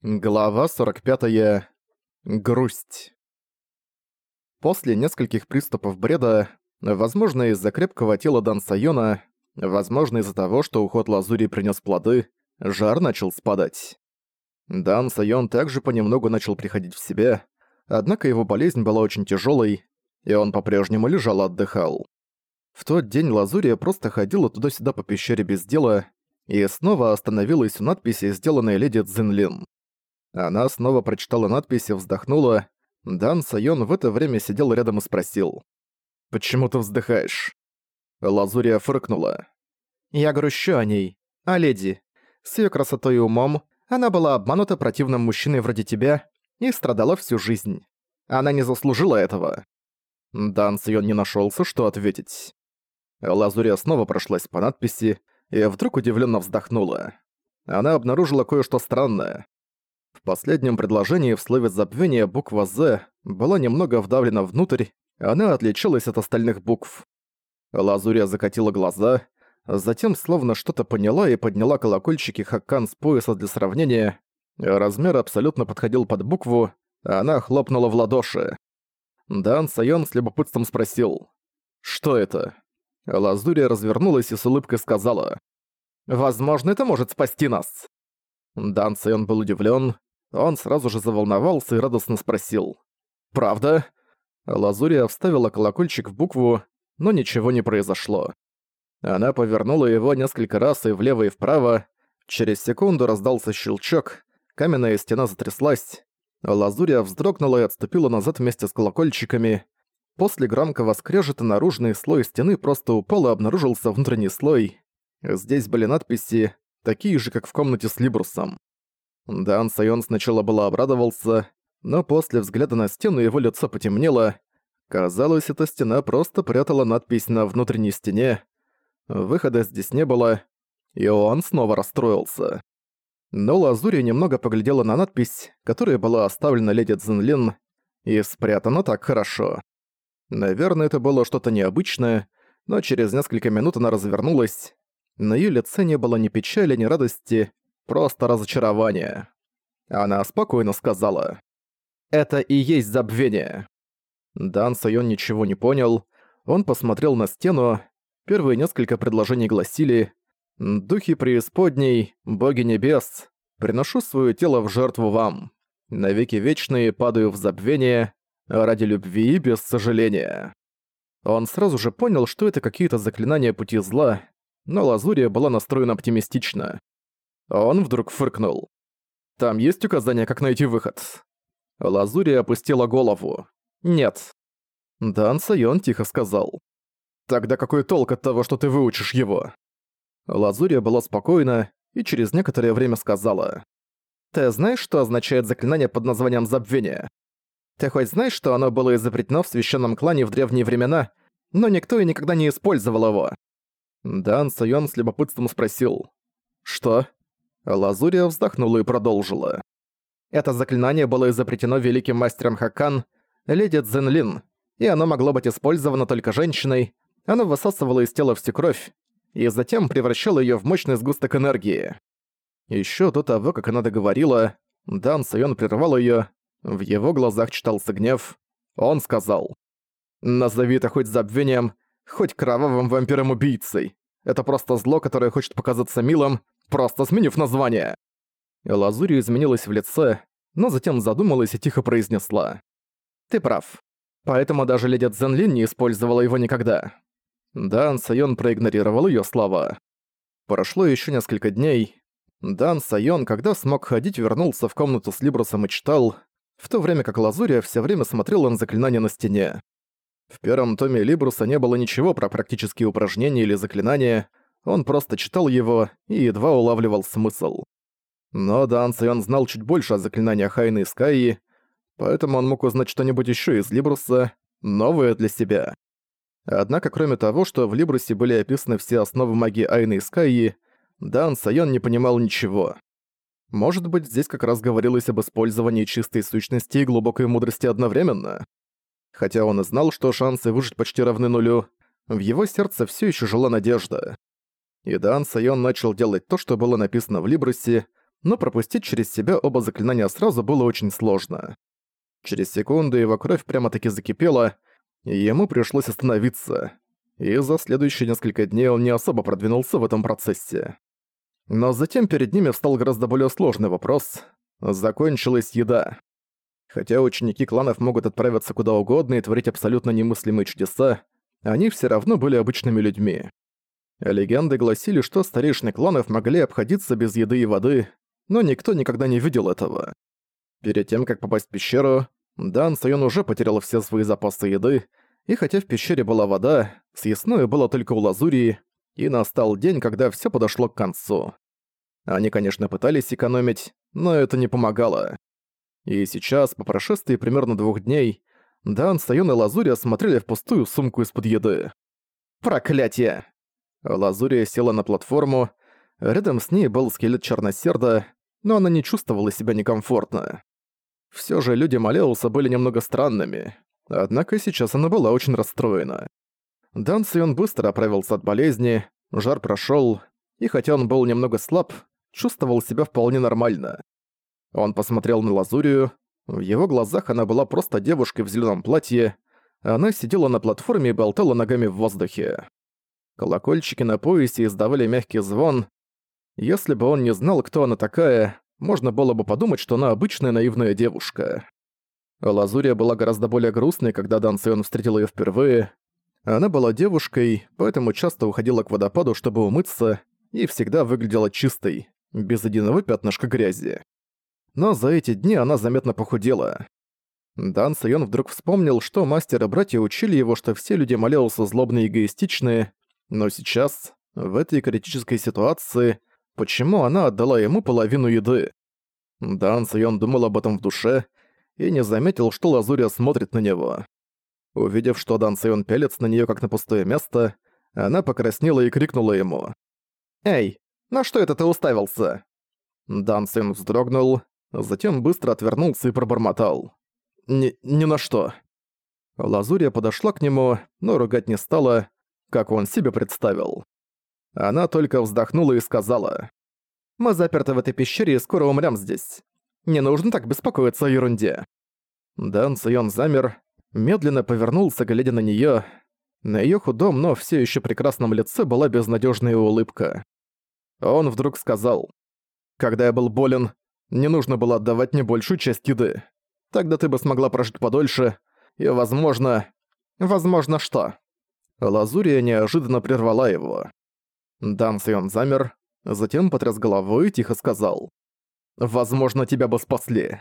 Глава 45. Грусть. После нескольких приступов бреда, возможно из-за крепкого тела Дан Сайона, возможно из-за того, что уход Лазури принес плоды, жар начал спадать. Дан Сайон также понемногу начал приходить в себя, однако его болезнь была очень тяжелой, и он по-прежнему лежал отдыхал. В тот день Лазурия просто ходила туда-сюда по пещере без дела и снова остановилась у надписи, сделанной леди Цзинлин. Она снова прочитала надпись и вздохнула. Дан Сайон в это время сидел рядом и спросил. «Почему ты вздыхаешь?» Лазурия фыркнула. «Я грущу о ней. О леди. С её красотой и умом она была обманута противным мужчиной вроде тебя и страдала всю жизнь. Она не заслужила этого». Дан Сайон не нашёлся, что ответить. Лазурия снова прошлась по надписи и вдруг удивлённо вздохнула. Она обнаружила кое-что странное. Последнем предложении в слове забвения буква «З» была немного вдавлена внутрь, она отличалась от остальных букв. Лазурия закатила глаза, затем словно что-то поняла и подняла колокольчики Хаккан с пояса для сравнения. Размер абсолютно подходил под букву, а она хлопнула в ладоши. Дан Сайон с любопытством спросил. «Что это?» Лазурия развернулась и с улыбкой сказала. «Возможно, это может спасти нас». Дан Сайон был удивлен. Он сразу же заволновался и радостно спросил. «Правда?» Лазурия вставила колокольчик в букву, но ничего не произошло. Она повернула его несколько раз и влево, и вправо. Через секунду раздался щелчок, каменная стена затряслась. Лазурия вздрогнула и отступила назад вместе с колокольчиками. После громкого скрежета наружный слой стены просто упал и обнаружился внутренний слой. Здесь были надписи, такие же, как в комнате с Либрусом. Дан Сайон сначала было обрадовался, но после взгляда на стену его лицо потемнело. Казалось, эта стена просто прятала надпись на внутренней стене. Выхода здесь не было, и он снова расстроился. Но Лазури немного поглядела на надпись, которая была оставлена леди Цзинлин, и спрятана так хорошо. Наверное, это было что-то необычное, но через несколько минут она развернулась. На её лице не было ни печали, ни радости, Просто разочарование. Она спокойно сказала. «Это и есть забвение». Дан Сайон ничего не понял. Он посмотрел на стену. Первые несколько предложений гласили «Духи преисподней, боги небес, приношу свое тело в жертву вам. Навеки вечные падаю в забвение, ради любви и без сожаления». Он сразу же понял, что это какие-то заклинания пути зла, но Лазурия была настроена оптимистично. Он вдруг фыркнул. «Там есть указание, как найти выход?» Лазури опустила голову. «Нет». Дан Сайон тихо сказал. «Тогда какой толк от того, что ты выучишь его?» Лазурия была спокойна и через некоторое время сказала. «Ты знаешь, что означает заклинание под названием «Забвение»? Ты хоть знаешь, что оно было изобретено в священном клане в древние времена, но никто и никогда не использовал его?» Дан Сайон с любопытством спросил. «Что?» Лазурия вздохнула и продолжила. Это заклинание было изобретено великим мастером Хакан, леди Цзэнлин, и оно могло быть использовано только женщиной, оно высасывало из тела всю кровь, и затем превращало её в мощный сгусток энергии. Ещё до того, как она договорила, Дан Сайон прервал её, в его глазах читался гнев. Он сказал, «Назови это хоть забвением, хоть кровавым вампиром-убийцей. Это просто зло, которое хочет показаться милым, просто сменив название». Лазурь изменилась в лице, но затем задумалась и тихо произнесла. «Ты прав. Поэтому даже леди Цзэнлин не использовала его никогда». Дан Сайон проигнорировал её слова. Прошло ещё несколько дней. Дан Сайон, когда смог ходить, вернулся в комнату с Либрусом и читал, в то время как Лазурия всё время смотрела на заклинание на стене. В первом томе Либруса не было ничего про практические упражнения или заклинания, он просто читал его и едва улавливал смысл. Но Дан Сайон знал чуть больше о заклинаниях Айны и Скайи, поэтому он мог узнать что-нибудь еще из Либруса, новое для себя. Однако, кроме того, что в Либрусе были описаны все основы магии Айны и Скайи, Дан Сайон не понимал ничего. Может быть, здесь как раз говорилось об использовании чистой сущности и глубокой мудрости одновременно? Хотя он и знал, что шансы выжить почти равны нулю, в его сердце все еще жила надежда. И Дан Сайон начал делать то, что было написано в Либрусе, но пропустить через себя оба заклинания сразу было очень сложно. Через секунду его кровь прямо-таки закипела, и ему пришлось остановиться. И за следующие несколько дней он не особо продвинулся в этом процессе. Но затем перед ними встал гораздо более сложный вопрос. Закончилась еда. Хотя ученики кланов могут отправиться куда угодно и творить абсолютно немыслимые чудеса, они все равно были обычными людьми. Легенды гласили, что старейшины кланов могли обходиться без еды и воды, но никто никогда не видел этого. Перед тем, как попасть в пещеру, Дан Сайон уже потерял все свои запасы еды, и хотя в пещере была вода, съестное было только у Лазурии, и настал день, когда все подошло к концу. Они, конечно, пытались экономить, но это не помогало. И сейчас, по прошествии примерно двух дней, Дан, Сайон и Лазурия смотрели в пустую сумку из-под еды. «Проклятие!» Лазурия села на платформу, рядом с ней был скелет Черносерда, но она не чувствовала себя некомфортно. Все же люди Малеуса были немного странными, однако сейчас она была очень расстроена. Дан Сион быстро оправился от болезни, жар прошел, и хотя он был немного слаб, чувствовал себя вполне нормально. Он посмотрел на Лазурию, в его глазах она была просто девушкой в зеленом платье, она сидела на платформе и болтала ногами в воздухе. Колокольчики на поясе издавали мягкий звон. Если бы он не знал, кто она такая, можно было бы подумать, что она обычная наивная девушка. Лазурия была гораздо более грустной, когда Дан Сион встретил её впервые. Она была девушкой, поэтому часто уходила к водопаду, чтобы умыться, и всегда выглядела чистой, без единого пятнышка грязи. Но за эти дни она заметно похудела. Дан Сайон вдруг вспомнил, что мастер и братья учили его, что все люди Малеуса злобные и эгоистичные, но сейчас, в этой критической ситуации, почему она отдала ему половину еды? Дан Сайон думал об этом в душе и не заметил, что Лазурия смотрит на него. Увидев, что Дан Сайон пялится на нее как на пустое место, она покраснела и крикнула ему. «Эй, на что это ты уставился?» Дан Сайон вздрогнул, затем быстро отвернулся и пробормотал. «Ни, ни на что». Лазурия подошла к нему, но ругать не стала, как он себе представил. Она только вздохнула и сказала. «Мы заперты в этой пещере и скоро умрем здесь. Не нужно так беспокоиться о ерунде». Дан Сайон замер, медленно повернулся, глядя на неё. На её худом, но всё ещё прекрасном лице была безнадёжная улыбка. Он вдруг сказал. «Когда я был болен, не нужно было отдавать мне большую часть еды. Тогда ты бы смогла прожить подольше, и, возможно... Возможно, что?» Лазурия неожиданно прервала его. Дан Сайон замер, затем потряс головой и тихо сказал. «Возможно, тебя бы спасли».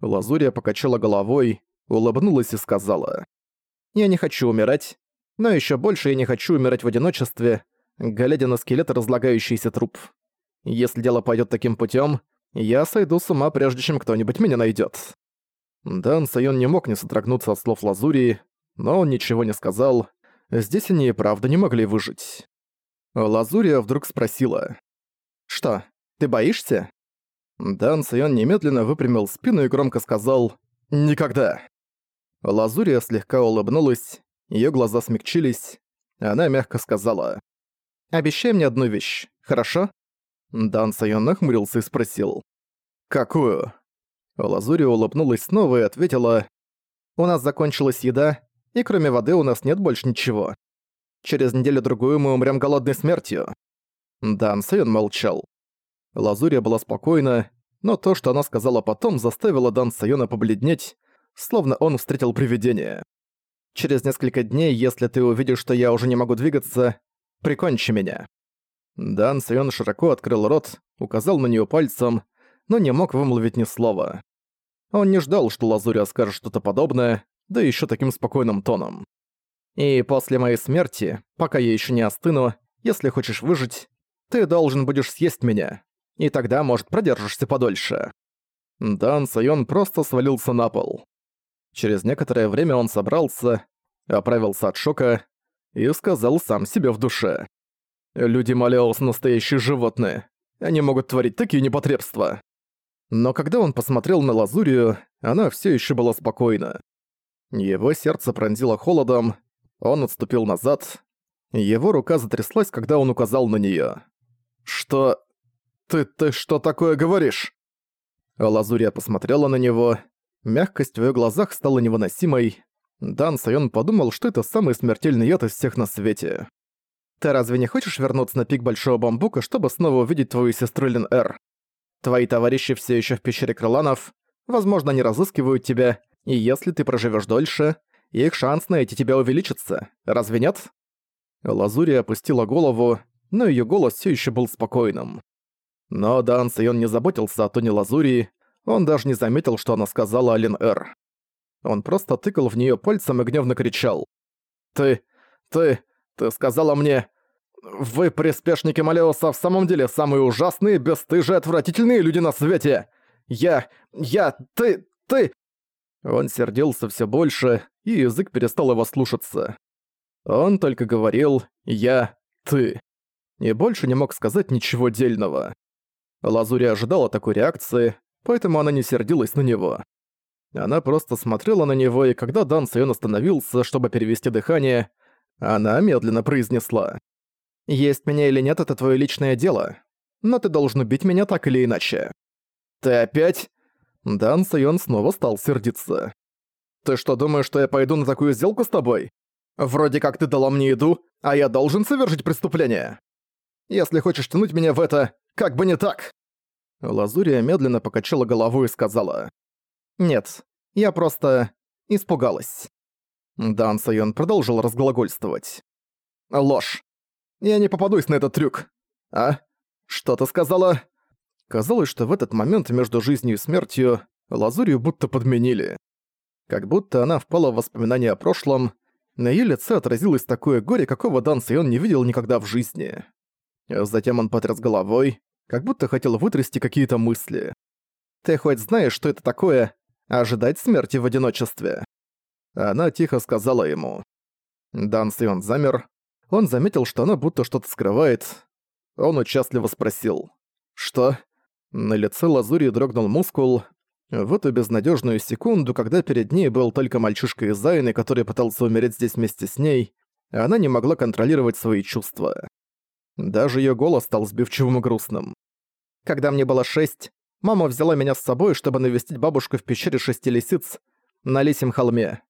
Лазурия покачала головой, улыбнулась и сказала. «Я не хочу умирать, но еще больше я не хочу умирать в одиночестве, глядя на скелет разлагающийся труп. Если дело пойдет таким путем, я сойду с ума, прежде чем кто-нибудь меня найдет. Дан Сайон не мог не содрогнуться от слов Лазурии, но он ничего не сказал, Здесь они и правда не могли выжить. Лазурия вдруг спросила. «Что, ты боишься?» Дан Сайон немедленно выпрямил спину и громко сказал «Никогда». Лазурия слегка улыбнулась, её глаза смягчились. Она мягко сказала «Обещай мне одну вещь, хорошо?» Дан Сайон нахмурился и спросил «Какую?» Лазурия улыбнулась снова и ответила «У нас закончилась еда, и кроме воды у нас нет больше ничего. Через неделю-другую мы умрем голодной смертью». Дан Сэйон молчал. Лазурия была спокойна, но то, что она сказала потом, заставило Дан Сайона побледнеть, словно он встретил привидение. «Через несколько дней, если ты увидишь, что я уже не могу двигаться, прикончи меня». Дан Сайон широко открыл рот, указал на нее пальцем, но не мог вымолвить ни слова. Он не ждал, что Лазурия скажет что-то подобное, да еще таким спокойным тоном. «И после моей смерти, пока я еще не остыну, если хочешь выжить, ты должен будешь съесть меня, и тогда, может, продержишься подольше». Дан Сайон просто свалился на пол. Через некоторое время он собрался, оправился от шока и сказал сам себе в душе. «Люди Малеус настоящие животные. Они могут творить такие непотребства». Но когда он посмотрел на Лазурию, она все еще была спокойна. Его сердце пронзило холодом, он отступил назад. Его рука затряслась, когда он указал на неё. «Что...» Ты, ты что такое говоришь?» Лазурия посмотрела на него. Мягкость в её глазах стала невыносимой. Дан Сайон подумал, что это самый смертельный яд из всех на свете. «Ты разве не хочешь вернуться на пик Большого Бамбука, чтобы снова увидеть твою сестру Лин Эр? Твои товарищи все ещё в пещере Крыланов. Возможно, они разыскивают тебя, и если ты проживёшь дольше, их шанс найти тебя увеличится. Разве нет?» Лазурия опустила голову, но её голос всё ещё был спокойным. Но Дан Сайон не заботился о тоне Лазурии, он даже не заметил, что она сказала Алин Эр. Он просто тыкал в неё пальцем и гневно кричал. «Ты... ты... ты сказала мне... Вы, приспешники Малеуса, в самом деле самые ужасные, бесстыжие, отвратительные люди на свете! Я... я... ты... ты...» Он сердился всё больше, и язык перестал его слушаться. Он только говорил «я... ты...» и больше не мог сказать ничего дельного. Лазури ожидала такой реакции, поэтому она не сердилась на него. Она просто смотрела на него, и когда Дан Сайон остановился, чтобы перевести дыхание, она медленно произнесла. «Есть меня или нет, это твое личное дело. Но ты должен убить меня так или иначе». «Ты опять?» Дан Сайон снова стал сердиться. «Ты что, думаешь, что я пойду на такую сделку с тобой? Вроде как ты дала мне еду, а я должен совершить преступление. Если хочешь тянуть меня в это, как бы не так!» Лазурия медленно покачала головой и сказала. «Нет, я просто... испугалась». Дан Сайон продолжил разглагольствовать. «Ложь. Я не попадусь на этот трюк. А? Что ты сказала?» Казалось, что в этот момент между жизнью и смертью Лазурию будто подменили. Как будто она впала в воспоминания о прошлом, на её лице отразилось такое горе, какого Дан Сайон не видел никогда в жизни. Затем он потряс головой, как будто хотел вытрясти какие-то мысли. «Ты хоть знаешь, что это такое ожидать смерти в одиночестве?» Она тихо сказала ему. Дан Сион замер. Он заметил, что она будто что-то скрывает. Он участливо спросил. «Что?» На лице Лазури дрогнул мускул. В эту безнадежную секунду, когда перед ней был только мальчишка из Зайны, который пытался умереть здесь вместе с ней, она не могла контролировать свои чувства. Даже ее голос стал сбивчивым и грустным. Когда мне было шесть, мама взяла меня с собой, чтобы навестить бабушку в пещере шести лисиц на Лисим холме.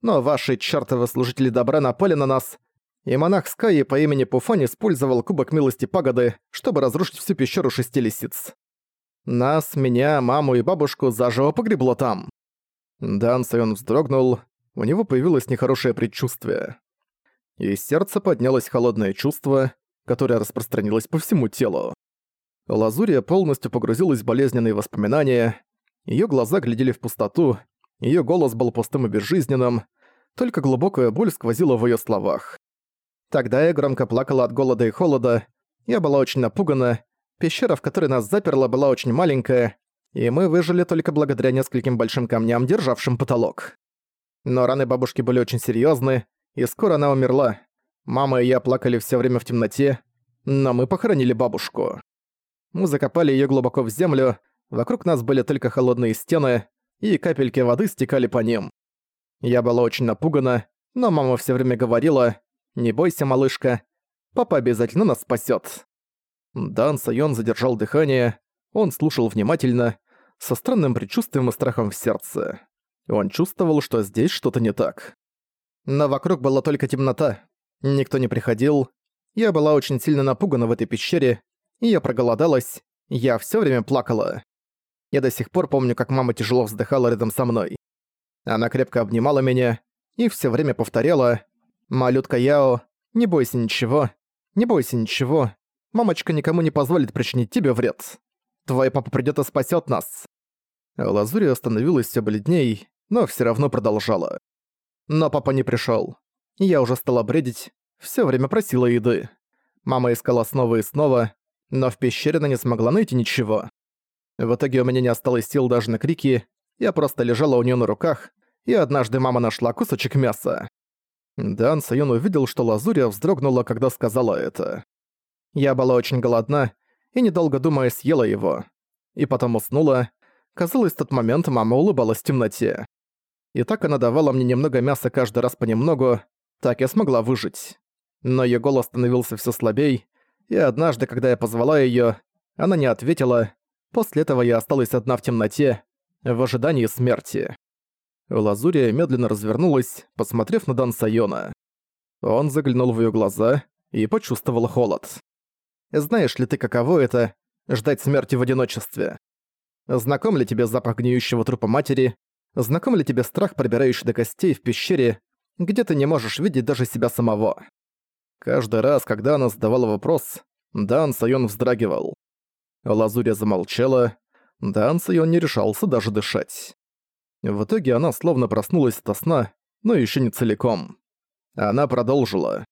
Но ваши чертовы служители добра напали на нас, и монах Скайи по имени Пуфон использовал кубок милости пагоды, чтобы разрушить всю пещеру шести лисиц. Нас, меня, маму и бабушку заживо погребло там. Дан Сайон вздрогнул, у него появилось нехорошее предчувствие. Из сердца поднялось холодное чувство, которое распространилось по всему телу. Лазурия полностью погрузилась в болезненные воспоминания, её глаза глядели в пустоту, её голос был пустым и безжизненным, только глубокая боль сквозила в её словах. Тогда я громко плакала от голода и холода, я была очень напугана, пещера, в которой нас заперла, была очень маленькая, и мы выжили только благодаря нескольким большим камням, державшим потолок. Но раны бабушки были очень серьёзны, и скоро она умерла. Мама и я плакали всё время в темноте, но мы похоронили бабушку. Мы закопали её глубоко в землю, вокруг нас были только холодные стены, и капельки воды стекали по ним. Я была очень напугана, но мама всё время говорила «Не бойся, малышка, папа обязательно нас спасёт». Дан Сайон задержал дыхание, он слушал внимательно, со странным предчувствием и страхом в сердце. Он чувствовал, что здесь что-то не так. Но вокруг была только темнота. Никто не приходил. Я была очень сильно напугана в этой пещере, я проголодалась, я все время плакала. Я до сих пор помню, как мама тяжело вздыхала рядом со мной. Она крепко обнимала меня и все время повторяла «Малютка Яо, не бойся ничего, не бойся ничего, мамочка никому не позволит причинить тебе вред. Твой папа придёт и спасёт нас». Лазури остановилась всё бледней, но всё равно продолжала. Но папа не пришёл. Я уже стала бредить, всё время просила еды. Мама искала снова и снова, но в пещере она не смогла найти ничего. В итоге у меня не осталось сил даже на крики, я просто лежала у нее на руках, и однажды мама нашла кусочек мяса. Дан Сайон увидел, что Лазурия вздрогнула, когда сказала это. Я была очень голодна, и недолго думая съела его. И потом уснула. Казалось, в тот момент мама улыбалась в темноте. И так она давала мне немного мяса каждый раз понемногу, так я смогла выжить. Но её голос становился всё слабей, и однажды, когда я позвала её, Она не ответила. После этого я осталась одна в темноте, в ожидании смерти. Лазурия медленно развернулась, посмотрев на Дан Сайона. Он заглянул в её глаза и почувствовал холод. «Знаешь ли ты, каково это — ждать смерти в одиночестве? Знаком ли тебе запах гниющего трупа матери? Знаком ли тебе страх, пробирающий до костей в пещере, где ты не можешь видеть даже себя самого?» Каждый раз, когда она задавала вопрос, Дан Сайон вздрагивал. Лазурия замолчала, Дан Сайон не решался даже дышать. В итоге она словно проснулась от сна, но еще не целиком. Она продолжила.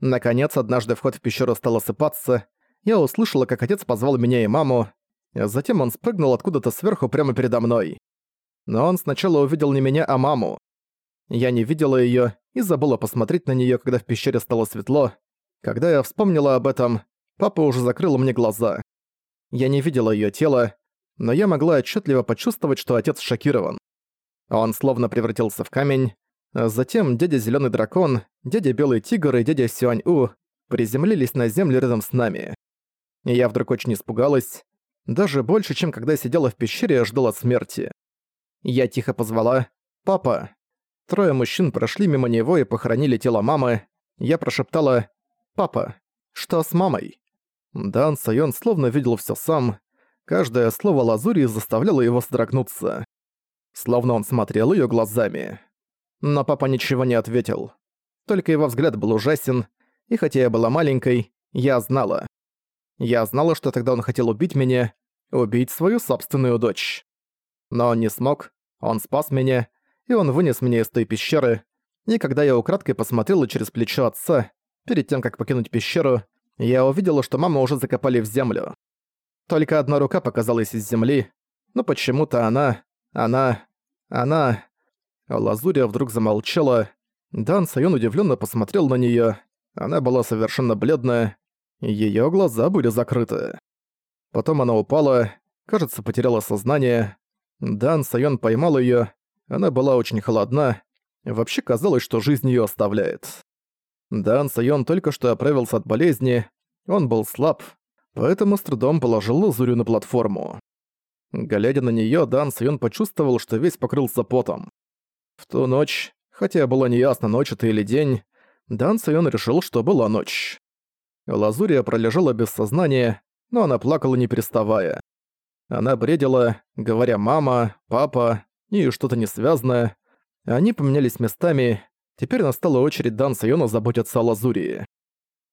Наконец, однажды вход в пещеру стал осыпаться, я услышала, как отец позвал меня и маму, затем он спрыгнул откуда-то сверху прямо передо мной. Но он сначала увидел не меня, а маму. Я не видела её и забыла посмотреть на неё, когда в пещере стало светло. Когда я вспомнила об этом, папа уже закрыл мне глаза. Я не видела её тело, но я могла отчетливо почувствовать, что отец шокирован. Он словно превратился в камень. Затем дядя Зелёный Дракон, дядя Белый Тигр и дядя Сюань-У приземлились на землю рядом с нами. И я вдруг очень испугалась. Даже больше, чем когда сидела в пещере и ждала смерти. Я тихо позвала «Папа». Трое мужчин прошли мимо него и похоронили тело мамы. Я прошептала «Папа, что с мамой?» Дан Сайон словно видел всё сам. Каждое слово Лазури заставляло его содрогнуться словно он смотрел её глазами. Но папа ничего не ответил. Только его взгляд был ужасен, и хотя я была маленькой, я знала. Я знала, что тогда он хотел убить меня, убить свою собственную дочь. Но он не смог, он спас меня, и он вынес меня из той пещеры, и когда я украдкой посмотрела через плечо отца, перед тем, как покинуть пещеру, я увидела, что маму уже закопали в землю. Только одна рука показалась из земли, но почему-то она, она... она... Лазурия вдруг замолчала. Дан Сайон удивленно посмотрел на нее. Она была совершенно бледная. Ее глаза были закрыты. Потом она упала, кажется, потеряла сознание. Дан Сайон поймал ее. Она была очень холодна. Вообще казалось, что жизнь ее оставляет. Дан Сайон только что оправился от болезни. Он был слаб, поэтому с трудом положил Лазурю на платформу. Глядя на неё, Дан Сьон почувствовал, что весь покрылся потом. В ту ночь, хотя было неясно, ночь это или день, Дан Сьон решил, что была ночь. Лазурия пролежала без сознания, но она плакала не переставая. Она бредила, говоря «мама», «папа» и что-то несвязное. Они поменялись местами, теперь настала очередь Дан Сайона заботиться о Лазурии.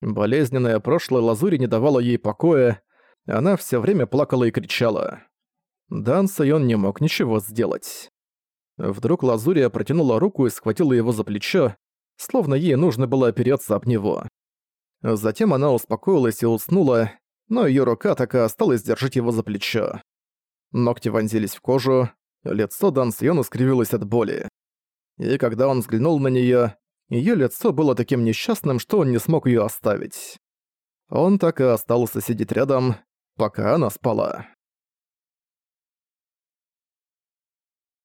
Болезненное прошлое Лазури не давало ей покоя, она все время плакала и кричала. Дан Сайон не мог ничего сделать. Вдруг Лазурия протянула руку и схватила его за плечо, словно ей нужно было опереться об него. Затем она успокоилась и уснула, но её рука так и осталась держать его за плечо. Ногти вонзились в кожу, лицо Дан Сайона скривилось от боли. И когда он взглянул на неё, её лицо было таким несчастным, что он не смог её оставить. Он так и остался сидеть рядом, пока она спала.